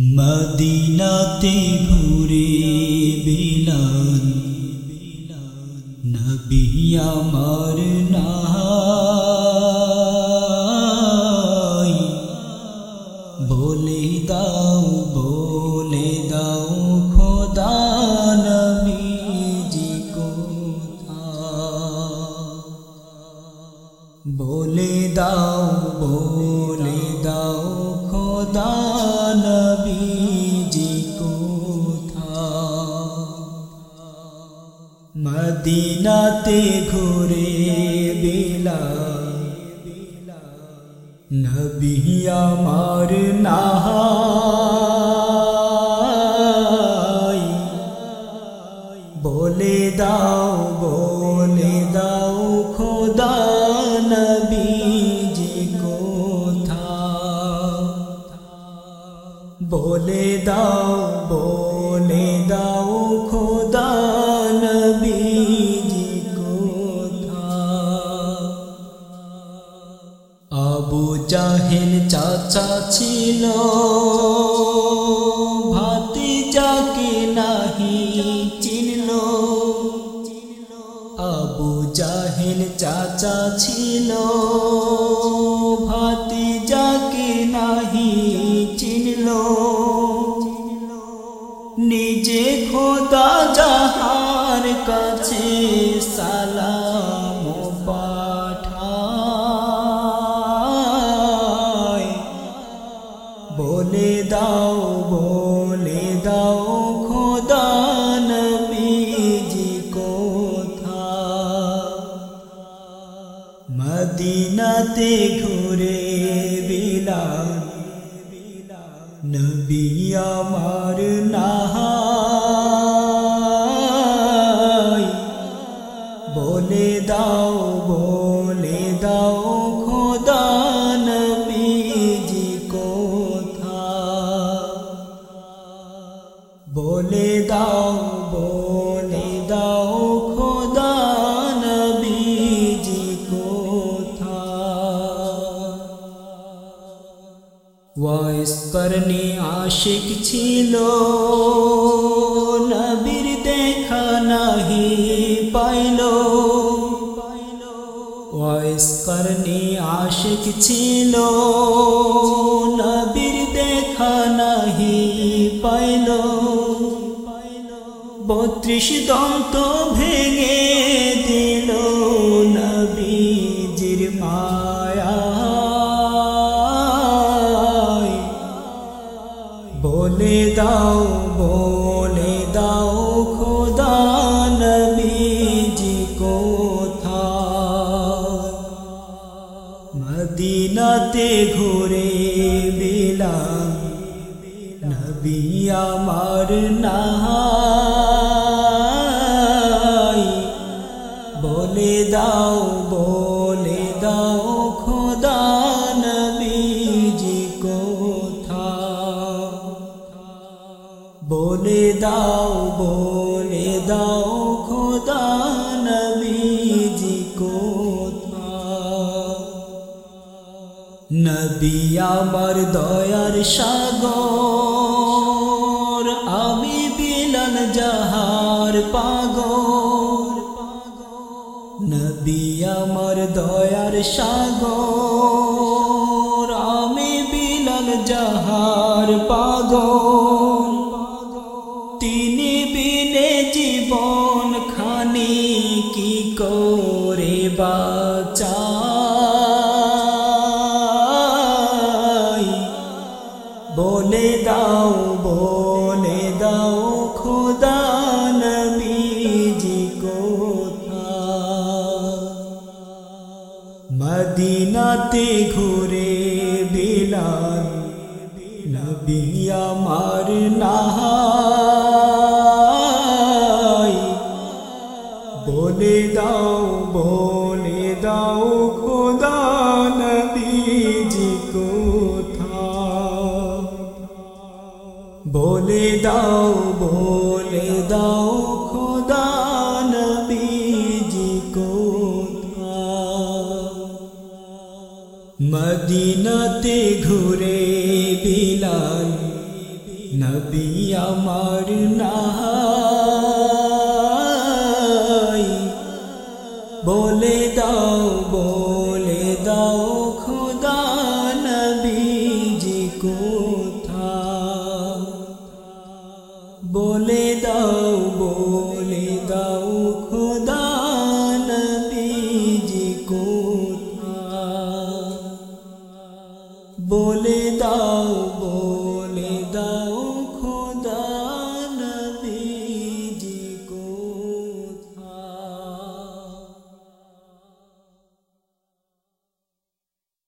মদিনাতে ঘুরে বিলাল, নবী আমার নাই। বলে দাও বলে দাও, খোদা নবীজি কোথায়? বলে দাও মদিনাতে ঘুরে বিলা নবী আমার নাহাই। বলে দাও বলে দাও, খোদা নবীজি কোথায়? বলে দাও বলে দাও, খোদা সালাম পাঠায় বলে দাও বলে দাও খোদা নবীজি কোথায়? মদিনাতে ঘুরে বিলাল নবী আমার বলে দাও খোদা নবীজি কোথায় বলে দাও বলে দাও খোদা নবীজি কোথায় ওয়াইস করনি আশিক ছিল, নবীর দেখা নাহি। আশিক ছিল, নবীর দেখা নাহি পাইল। বত্রিশ দন্ত ভেঙে দিল নবীজির মায়া বলে দাও বলে মদিনাতে ঘুরে বিলাল, নবী আমার নাহাই বলে দাও বলে দাও, খোদা নবীজি কোথায়? বলে দাও বলে দাও, খোদা নবী আমার দয়ার সাগর, আমি বিলাল যাহার পাগর নবী আমার দয়ার সাগর, আমি বিলাল যাহার পাগল। তিনি বিনে জীবন খানি কি করে বাঁচাই মদিনাতে ঘুরে বিলাল, নবী আমার নাহাই বলে দাও বলে দাও, খোদা নবীজি কোথায়? বলে দাও বলে দাও নবী আমার নাই। বলে দাও বলে দাও